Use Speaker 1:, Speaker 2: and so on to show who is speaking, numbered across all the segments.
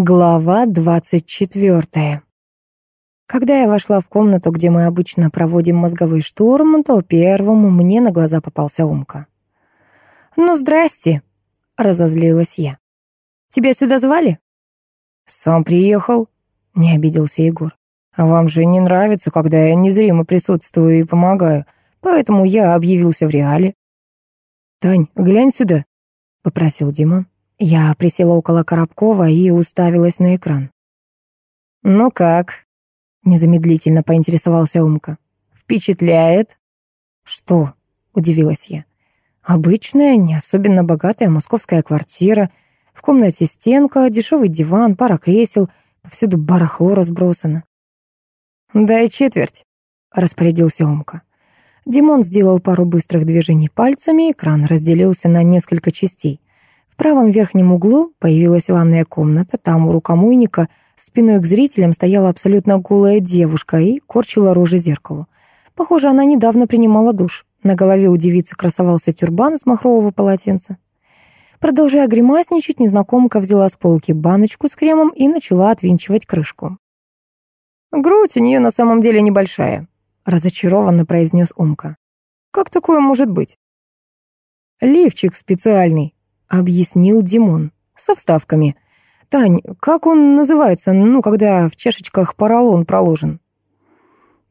Speaker 1: Глава двадцать четвертая. Когда я вошла в комнату, где мы обычно проводим мозговой штурм, то первому мне на глаза попался Умка. «Ну, здрасте», — разозлилась я. «Тебя сюда звали?»
Speaker 2: «Сам приехал», — не обиделся Егор. «А вам же не нравится, когда я незримо присутствую и помогаю, поэтому я объявился в реале». «Тань, глянь сюда», — попросил Димон. Я присела около Коробкова и уставилась на экран.
Speaker 1: «Ну как?» — незамедлительно поинтересовался Умка. «Впечатляет?»
Speaker 2: «Что?» — удивилась я. «Обычная, не особенно богатая московская квартира. В комнате стенка, дешевый диван, пара кресел, повсюду барахло разбросано».
Speaker 1: «Дай четверть», — распорядился Умка.
Speaker 2: Димон сделал пару быстрых движений пальцами, экран разделился на несколько частей правом верхнем углу появилась ванная комната. Там у рукомойника спиной к зрителям стояла абсолютно голая девушка и корчила рожи зеркалу. Похоже, она недавно принимала душ. На голове у девицы красовался тюрбан из махрового полотенца. Продолжая гримасничать, незнакомка взяла с полки баночку с кремом и начала отвинчивать крышку.
Speaker 1: «Грудь у нее на самом деле небольшая», — разочарованно произнес Умка. «Как такое может быть?»
Speaker 2: «Лифчик специальный», объяснил Димон, со вставками. «Тань, как он называется, ну, когда в чашечках поролон проложен?»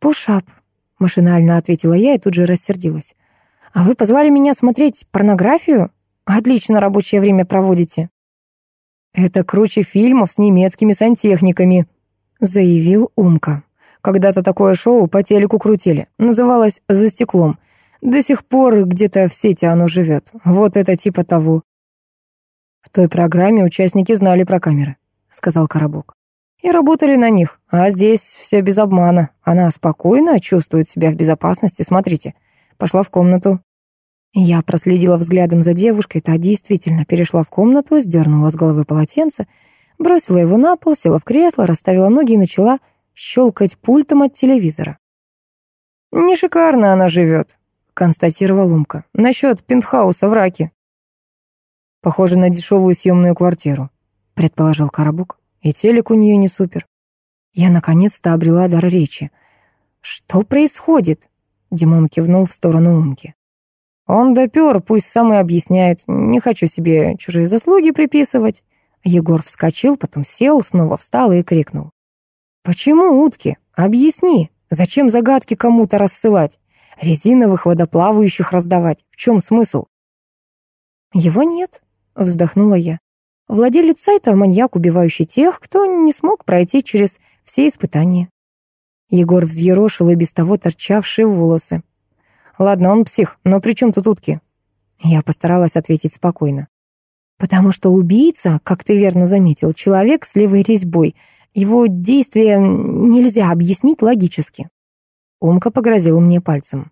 Speaker 1: «Пушап», — машинально ответила я и тут же рассердилась. «А вы позвали меня смотреть порнографию? Отлично рабочее время проводите».
Speaker 2: «Это круче фильмов с немецкими сантехниками», — заявил Умка. «Когда-то такое шоу по телеку крутили. Называлось «За стеклом». До сих пор где-то в сети оно живет. Вот это типа того. «В той программе участники знали про камеры», — сказал Коробок. «И работали на них, а здесь все без обмана. Она спокойно чувствует себя в безопасности, смотрите. Пошла в комнату». Я проследила взглядом за девушкой, та действительно перешла в комнату, сдернула с головы полотенце, бросила его на пол, села в кресло, расставила ноги и начала щелкать пультом от телевизора.
Speaker 1: «Не шикарно она живет», — констатировал Умка. «Насчет пентхауса в раке».
Speaker 2: Похоже на дешевую съемную квартиру, предположил Коробок. И телек у нее не супер. Я наконец-то обрела дар речи. Что происходит? Димон кивнул в сторону Умки.
Speaker 1: Он допер, пусть сам и объясняет. Не хочу себе чужие заслуги приписывать.
Speaker 2: Егор вскочил, потом сел, снова встал и крикнул.
Speaker 1: «Почему утки? Объясни. Зачем загадки кому-то рассылать? Резиновых водоплавающих раздавать? В чем смысл?»
Speaker 2: «Его нет», Вздохнула я. Владелец сайта — маньяк, убивающий тех, кто не смог пройти через все испытания. Егор взъерошил и без того торчавшие волосы.
Speaker 1: «Ладно, он псих, но при чем тут утки?»
Speaker 2: Я постаралась ответить спокойно. «Потому что убийца, как ты верно заметил, человек с левой резьбой. Его действия нельзя объяснить логически». Умка погрозил мне пальцем.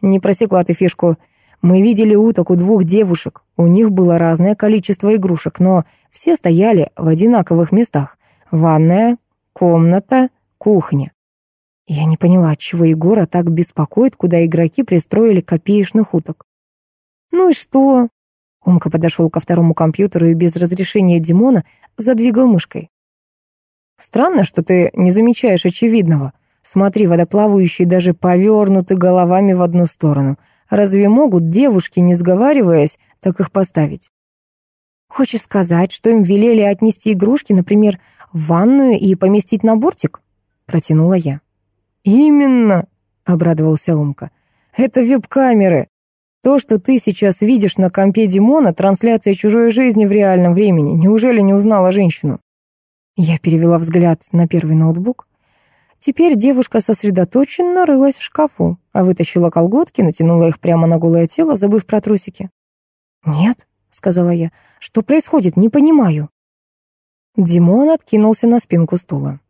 Speaker 1: «Не просекла ты фишку. Мы видели уток у двух девушек. У них было разное количество игрушек, но все стояли в одинаковых местах. Ванная, комната, кухня.
Speaker 2: Я не поняла, отчего Егора так беспокоит, куда игроки пристроили копеечных уток.
Speaker 1: «Ну и что?»
Speaker 2: Умка подошел ко второму компьютеру и без разрешения Димона задвигал мышкой.
Speaker 1: «Странно, что ты не замечаешь очевидного. Смотри, водоплавающие даже повернуты головами в одну сторону. Разве могут девушки, не сговариваясь, так их поставить?
Speaker 2: Хочешь сказать, что им велели отнести игрушки, например, в ванную и поместить на бортик? Протянула я.
Speaker 1: Именно, обрадовался Умка. Это веб-камеры. То, что ты сейчас видишь на компе Димона, трансляция чужой жизни в реальном времени. Неужели не узнала женщину?
Speaker 2: Я перевела взгляд на первый ноутбук. Теперь девушка сосредоточенно рылась в шкафу, а вытащила колготки, натянула их прямо на голое тело, забыв про трусики. «Нет», — сказала я, — «что происходит, не понимаю».
Speaker 1: Димон откинулся на спинку стула.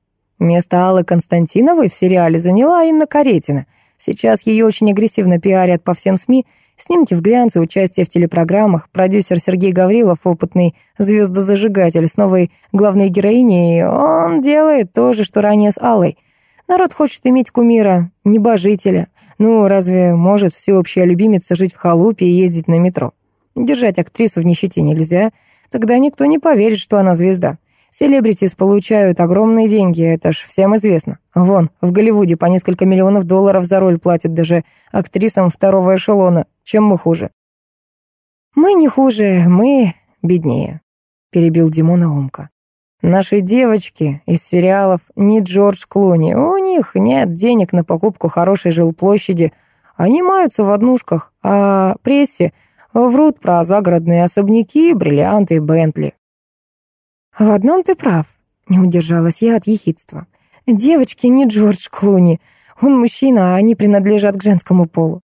Speaker 1: Место Аллы Константиновой в сериале заняла Инна Каретина. Сейчас ее очень агрессивно пиарят по всем СМИ, Снимки в глянце, участие в телепрограммах, продюсер Сергей Гаврилов, опытный звездозажигатель с новой главной героиней, он делает то же, что ранее с Аллой — Народ хочет иметь кумира, небожителя. Ну, разве может всеобщая любимица жить в халупе и ездить на метро? Держать актрису в нищете нельзя. Тогда никто не поверит, что она звезда. Селебритис получают огромные деньги, это ж всем известно. Вон, в Голливуде по несколько миллионов долларов за роль платят даже актрисам второго эшелона. Чем мы хуже? Мы не хуже, мы беднее, перебил Димона Омка. Наши девочки из сериалов не Джордж Клуни. У них нет денег на покупку хорошей жилплощади. Они маются в однушках, а прессе врут про загородные особняки, бриллианты и Бентли. «В одном ты прав», — не удержалась я от ехидства. «Девочки не Джордж Клуни. Он мужчина, а они принадлежат к женскому полу».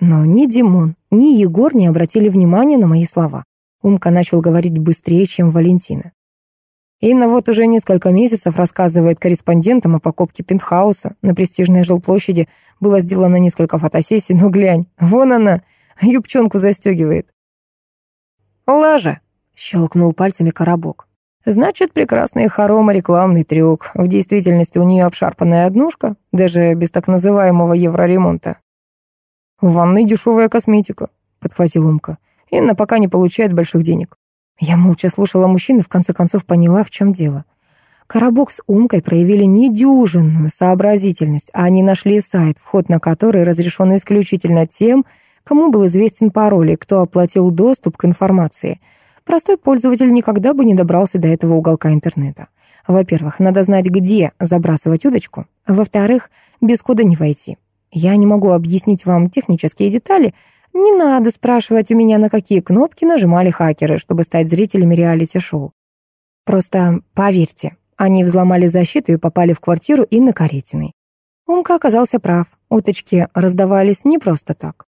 Speaker 1: Но ни Димон, ни Егор не обратили внимания на мои слова. Умка начал говорить быстрее, чем Валентина. Инна вот уже несколько месяцев рассказывает корреспондентам о покупке пентхауса. На престижной жилплощади было сделано несколько фотосессий, но глянь, вон она, юбчонку застегивает. «Лажа!» — щелкнул пальцами коробок. Значит, прекрасный хорома рекламный трюк. В действительности у нее обшарпанная однушка, даже без так называемого евроремонта. «В ванной дешевая косметика», — подхватил Умка. «Инна пока не получает больших денег». Я молча слушала мужчин и в конце концов поняла, в чем дело. Коробок с Умкой проявили недюжинную сообразительность, а они нашли сайт, вход на который разрешен исключительно тем, кому был известен пароль и кто оплатил доступ к информации — Простой пользователь никогда бы не добрался до этого уголка интернета. Во-первых, надо знать, где забрасывать удочку. Во-вторых, без кода не войти. Я не могу объяснить вам технические детали. Не надо спрашивать у меня, на какие кнопки нажимали хакеры, чтобы стать зрителями реалити-шоу. Просто поверьте, они взломали защиту и попали в квартиру Инны Каретиной. Умка оказался прав. Уточки раздавались не просто так.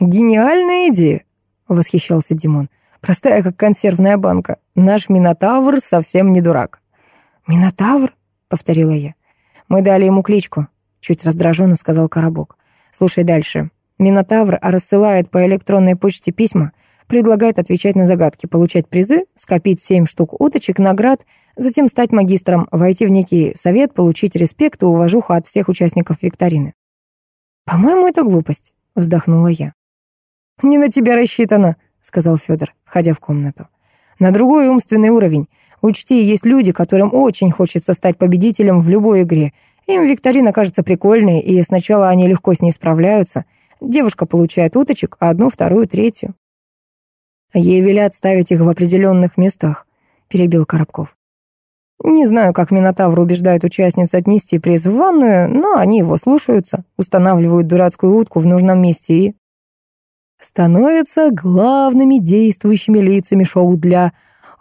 Speaker 1: «Гениальная идея!» — восхищался Димон. Простая, как консервная банка. Наш Минотавр совсем не дурак». «Минотавр?» — повторила я. «Мы дали ему кличку», — чуть раздраженно сказал Коробок. «Слушай дальше. Минотавр рассылает по электронной почте письма, предлагает отвечать на загадки, получать призы, скопить семь штук уточек, наград, затем стать магистром, войти в некий совет, получить респект и уважуху от всех участников викторины». «По-моему, это глупость», — вздохнула я. «Не на тебя рассчитано», сказал Федор, входя в комнату. На другой умственный уровень. Учти, есть люди, которым очень хочется стать победителем в любой игре. Им викторина кажется прикольной, и сначала они легко с ней справляются. Девушка получает уточек, а одну, вторую, третью. Ей велят ставить их в определенных местах, перебил Коробков. Не знаю, как Минотавр убеждает участниц отнести приз в ванную, но они его слушаются, устанавливают дурацкую утку в нужном месте и становятся главными действующими лицами шоу для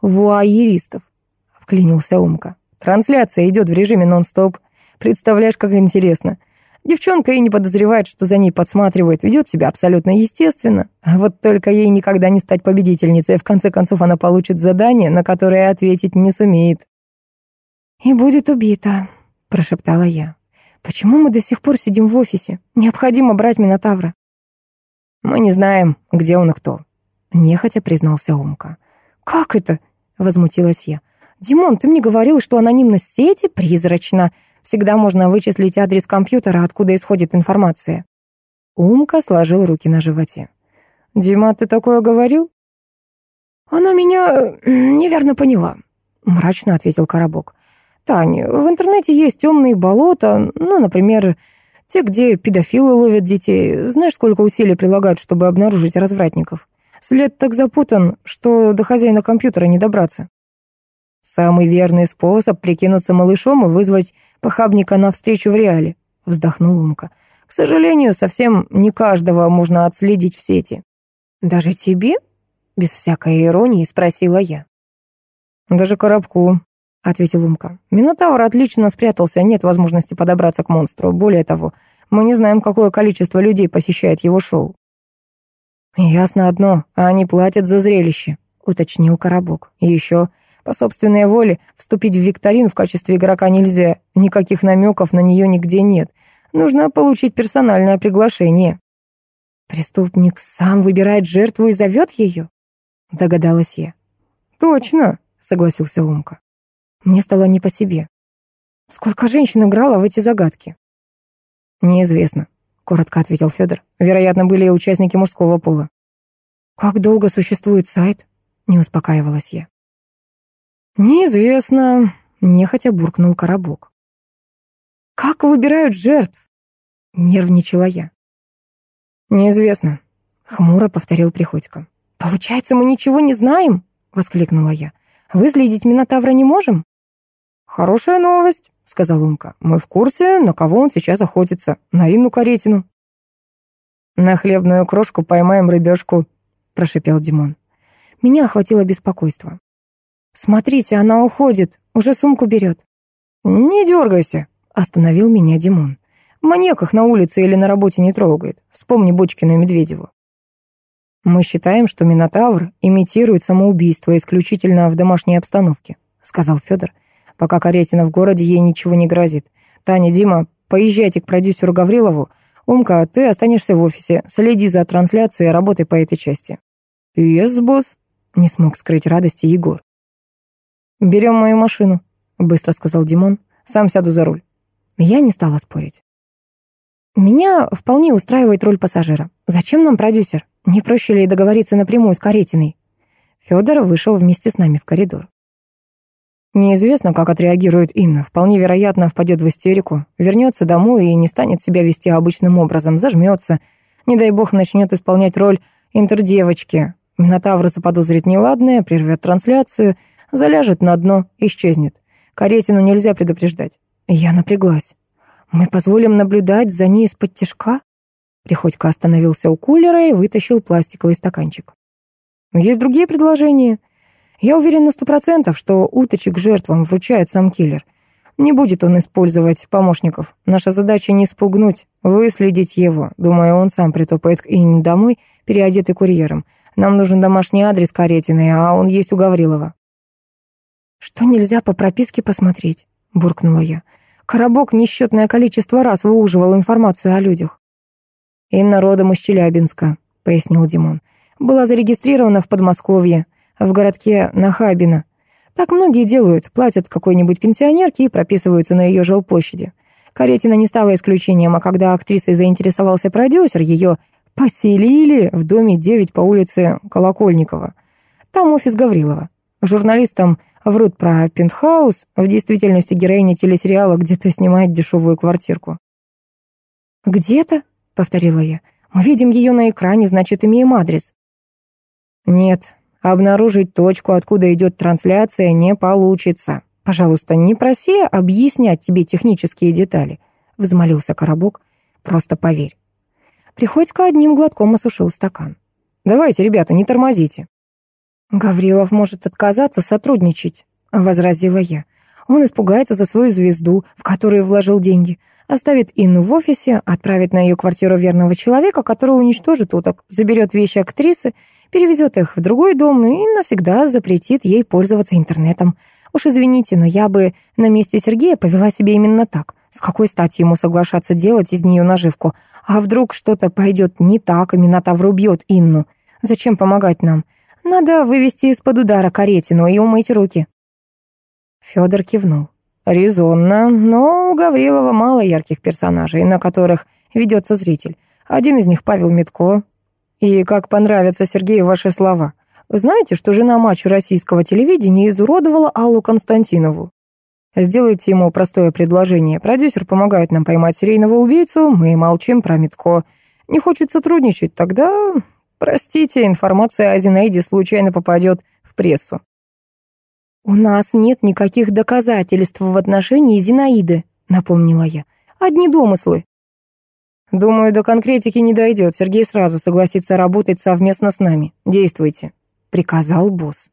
Speaker 1: вуайеристов», — вклинился Умка. «Трансляция идет в режиме нон-стоп. Представляешь, как интересно. Девчонка и не подозревает, что за ней подсматривает, ведет себя абсолютно естественно. А вот только ей никогда не стать победительницей, в конце концов она получит задание, на которое ответить не сумеет». «И будет убита», — прошептала я. «Почему мы до сих пор сидим в офисе? Необходимо брать Минотавра». «Мы не знаем, где он и кто», — нехотя признался Умка. «Как это?» — возмутилась я. «Димон, ты мне говорил, что анонимность сети призрачна. Всегда можно вычислить адрес компьютера, откуда исходит информация». Умка сложил руки на животе. «Дима, ты такое говорил?» «Она меня э, неверно поняла», — мрачно ответил Коробок. «Тань, в интернете есть темные болота, ну, например, те, где педофилы ловят детей. Знаешь, сколько усилий прилагают, чтобы обнаружить развратников? След так запутан, что до хозяина компьютера не добраться. Самый верный способ прикинуться малышом и вызвать похабника навстречу в реале, вздохнул Умка. К сожалению, совсем не каждого можно отследить в сети. Даже тебе? Без всякой иронии спросила я. Даже коробку, ответил Умка. «Минотавр отлично спрятался, нет возможности подобраться к монстру. Более того, мы не знаем, какое количество людей посещает его шоу». «Ясно одно, они платят за зрелище», — уточнил Коробок. «И еще, по собственной воле, вступить в викторину в качестве игрока нельзя. Никаких намеков на нее нигде нет. Нужно получить персональное приглашение». «Преступник сам выбирает жертву и зовет ее?» — догадалась я. «Точно», — согласился Умка. Мне стало не по себе. Сколько женщин играло в эти загадки? Неизвестно, коротко ответил Федор. Вероятно, были и участники мужского пола. Как долго существует сайт? Не успокаивалась я.
Speaker 2: «Неизвестно», — нехотя буркнул коробок. «Как выбирают жертв?» — нервничала я. «Неизвестно», — хмуро повторил Приходько. «Получается, мы ничего не знаем?» — воскликнула я. «Выследить Минотавра не можем?» «Хорошая новость», — сказал Умка. «Мы в курсе, на кого он сейчас охотится. На Инну Каретину». «На хлебную крошку поймаем рыбешку», — прошипел Димон. Меня охватило беспокойство. «Смотрите, она уходит, уже сумку берет». «Не дергайся», — остановил меня Димон. «Маньяках на улице или на работе не трогает. Вспомни Бочкину и Медведеву». «Мы считаем, что Минотавр имитирует самоубийство исключительно в домашней обстановке», — сказал Федор. «Пока Каретина в городе, ей ничего не грозит. Таня, Дима, поезжайте к продюсеру Гаврилову. Умка, ты останешься в офисе. Следи за трансляцией, работай по этой части». «Yes, босс», — не смог скрыть радости Егор. «Берем мою машину», — быстро сказал Димон. «Сам сяду за руль». Я не стала спорить. «Меня вполне устраивает роль пассажира. Зачем нам продюсер? Не проще ли договориться напрямую с Каретиной?» Федор вышел вместе с нами в коридор. Неизвестно, как отреагирует Инна. Вполне вероятно, впадет в истерику, вернется домой и не станет себя вести обычным образом, зажмется. Не дай бог начнет исполнять роль интердевочки. Минотавр заподозрит неладное, прервет трансляцию — Заляжет на дно, исчезнет. Каретину нельзя предупреждать. Я напряглась. Мы позволим наблюдать за ней из-под тишка? Приходько остановился у кулера и вытащил пластиковый стаканчик. Есть другие предложения. Я уверен на сто процентов, что уточек жертвам вручает сам киллер. Не будет он использовать помощников. Наша задача не спугнуть, выследить его. Думаю, он сам притопает к Инне домой, переодетый курьером. Нам нужен домашний адрес Каретиной, а он есть у Гаврилова. «Что нельзя по прописке посмотреть?» — буркнула я. Коробок несчетное количество раз выуживал информацию о людях. «Инна родом из Челябинска», — пояснил Димон. «Была зарегистрирована в Подмосковье, в городке Нахабино. Так многие делают, платят какой-нибудь пенсионерке и прописываются на ее жилплощади. Каретина не стала исключением, а когда актрисой заинтересовался продюсер, ее поселили в доме 9 по улице Колокольникова. Там офис Гаврилова. Журналистам Врут про пентхаус, в действительности героиня телесериала где-то снимает дешевую квартирку. «Где-то?» — повторила я. «Мы видим ее на экране, значит, имеем адрес». «Нет, обнаружить точку, откуда идет трансляция, не получится. Пожалуйста, не проси объяснять тебе технические детали», — взмолился Коробок. «Просто поверь». Приходько одним глотком осушил стакан. «Давайте, ребята, не тормозите». «Гаврилов может отказаться сотрудничать», — возразила я. «Он испугается за свою звезду, в которую вложил деньги, оставит Инну в офисе, отправит на ее квартиру верного человека, который уничтожит уток, заберет вещи актрисы, перевезет их в другой дом и навсегда запретит ей пользоваться интернетом. Уж извините, но я бы на месте Сергея повела себя именно так. С какой стати ему соглашаться делать из нее наживку? А вдруг что-то пойдет не так, и Минотавр убьет Инну? Зачем помогать нам? Надо вывести из-под удара каретину и умыть руки. Федор кивнул. Резонно, но у Гаврилова мало ярких персонажей, на которых ведется зритель. Один из них Павел Митко. И как понравятся Сергею ваши слова. Знаете, что жена матча российского телевидения изуродовала Аллу Константинову? Сделайте ему простое предложение. Продюсер помогает нам поймать серийного убийцу, мы молчим про Митко. Не хочет сотрудничать, тогда Простите, информация о Зинаиде случайно попадет в прессу. «У нас нет никаких доказательств в отношении Зинаиды», — напомнила я. «Одни домыслы». «Думаю, до конкретики не дойдет. Сергей сразу согласится работать совместно с нами. Действуйте», — приказал босс.